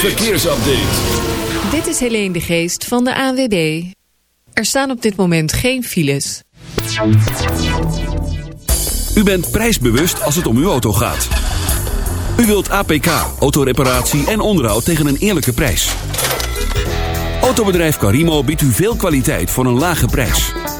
verkeersupdate. Dit is Helene de Geest van de ANWB. Er staan op dit moment geen files. U bent prijsbewust als het om uw auto gaat. U wilt APK, autoreparatie en onderhoud tegen een eerlijke prijs. Autobedrijf Carimo biedt u veel kwaliteit voor een lage prijs.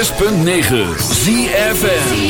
106.9 ZFN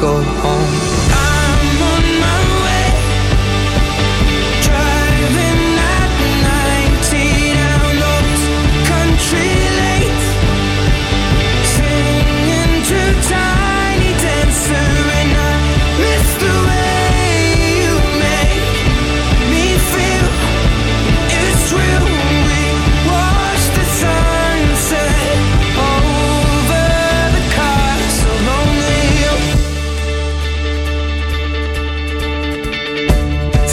go home.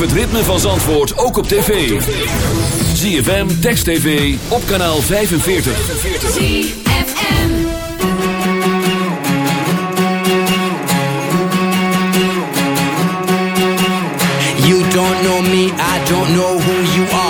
Het ritme van Zandvoort ook op tv. ZFM, Text TV, op kanaal 45. You don't know me, I don't know who you are.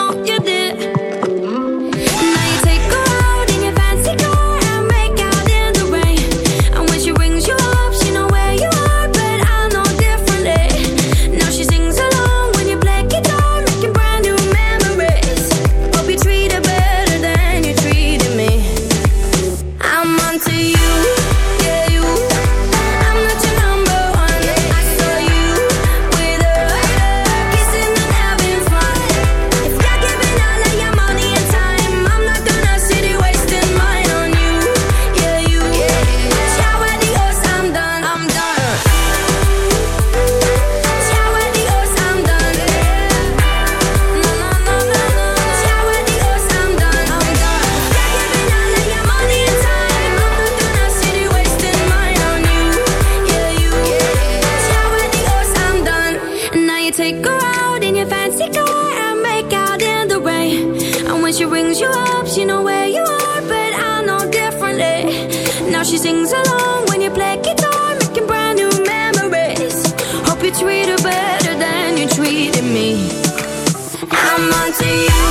to you.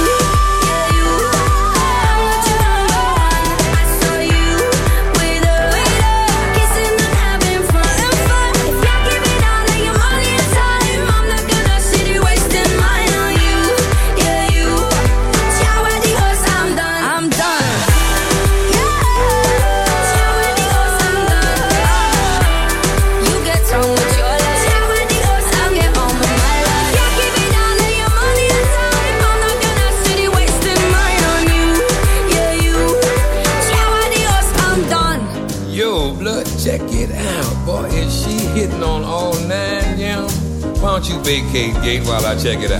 investigate while I check it out.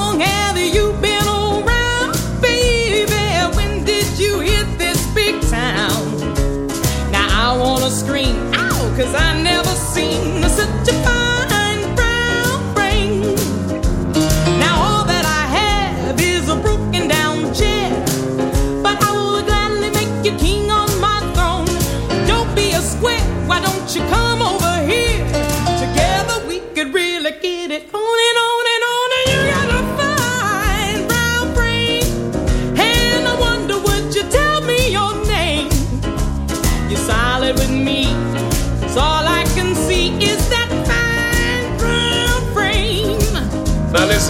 scream, ow, cause I never seen such a fine brown frame. Now all that I have is a broken down chair, but I will gladly make you king on my throne. Don't be a square, why don't you come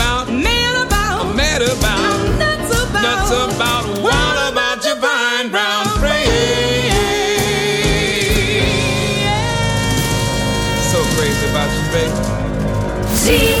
I'm mad about, I'm nuts about, nuts about, what about your fine brown frame? So crazy about you, baby. ZFM.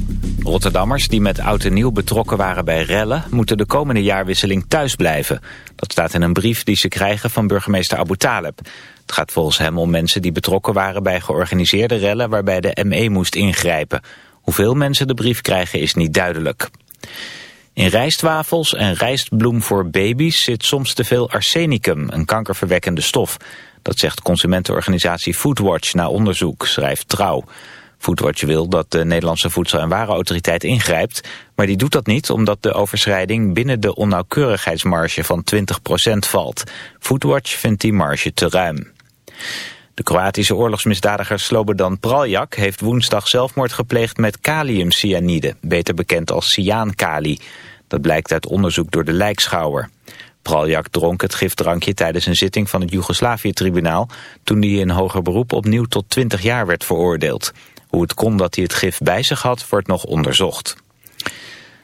Rotterdammers die met oud en nieuw betrokken waren bij rellen... moeten de komende jaarwisseling thuis blijven. Dat staat in een brief die ze krijgen van burgemeester Abu Taleb. Het gaat volgens hem om mensen die betrokken waren bij georganiseerde rellen... waarbij de ME moest ingrijpen. Hoeveel mensen de brief krijgen is niet duidelijk. In rijstwafels en rijstbloem voor baby's zit soms te veel arsenicum, een kankerverwekkende stof. Dat zegt consumentenorganisatie Foodwatch na onderzoek, schrijft Trouw. Foodwatch wil dat de Nederlandse Voedsel- en Warenautoriteit ingrijpt, maar die doet dat niet omdat de overschrijding binnen de onnauwkeurigheidsmarge van 20% valt. Foodwatch vindt die marge te ruim. De Kroatische oorlogsmisdadiger Slobodan Praljak heeft woensdag zelfmoord gepleegd met kaliumcyanide, beter bekend als cyaankali. Dat blijkt uit onderzoek door de lijkschouwer. Praljak dronk het gifdrankje tijdens een zitting van het Joegoslavië-tribunaal... toen hij in hoger beroep opnieuw tot 20 jaar werd veroordeeld. Hoe het kon dat hij het gif bij zich had, wordt nog onderzocht.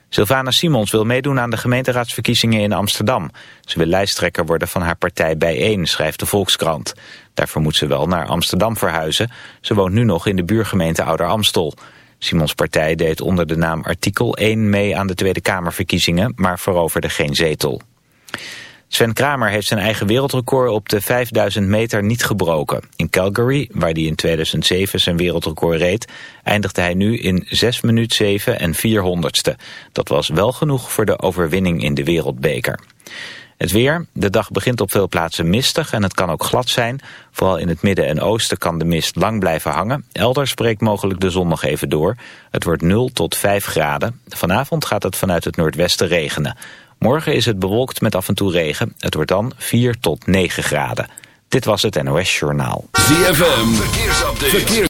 Sylvana Simons wil meedoen aan de gemeenteraadsverkiezingen in Amsterdam. Ze wil lijsttrekker worden van haar partij Bijeen, schrijft de Volkskrant. Daarvoor moet ze wel naar Amsterdam verhuizen. Ze woont nu nog in de buurgemeente Ouder Amstel. Simons partij deed onder de naam artikel 1 mee aan de Tweede Kamerverkiezingen, maar veroverde geen zetel. Sven Kramer heeft zijn eigen wereldrecord op de 5000 meter niet gebroken. In Calgary, waar hij in 2007 zijn wereldrecord reed, eindigde hij nu in 6 minuut 7 en 400ste. Dat was wel genoeg voor de overwinning in de wereldbeker. Het weer. De dag begint op veel plaatsen mistig en het kan ook glad zijn. Vooral in het midden en oosten kan de mist lang blijven hangen. Elders breekt mogelijk de zon nog even door. Het wordt 0 tot 5 graden. Vanavond gaat het vanuit het noordwesten regenen. Morgen is het bewolkt met af en toe regen. Het wordt dan 4 tot 9 graden. Dit was het NOS Journaal. ZFM. Verkeersupdate.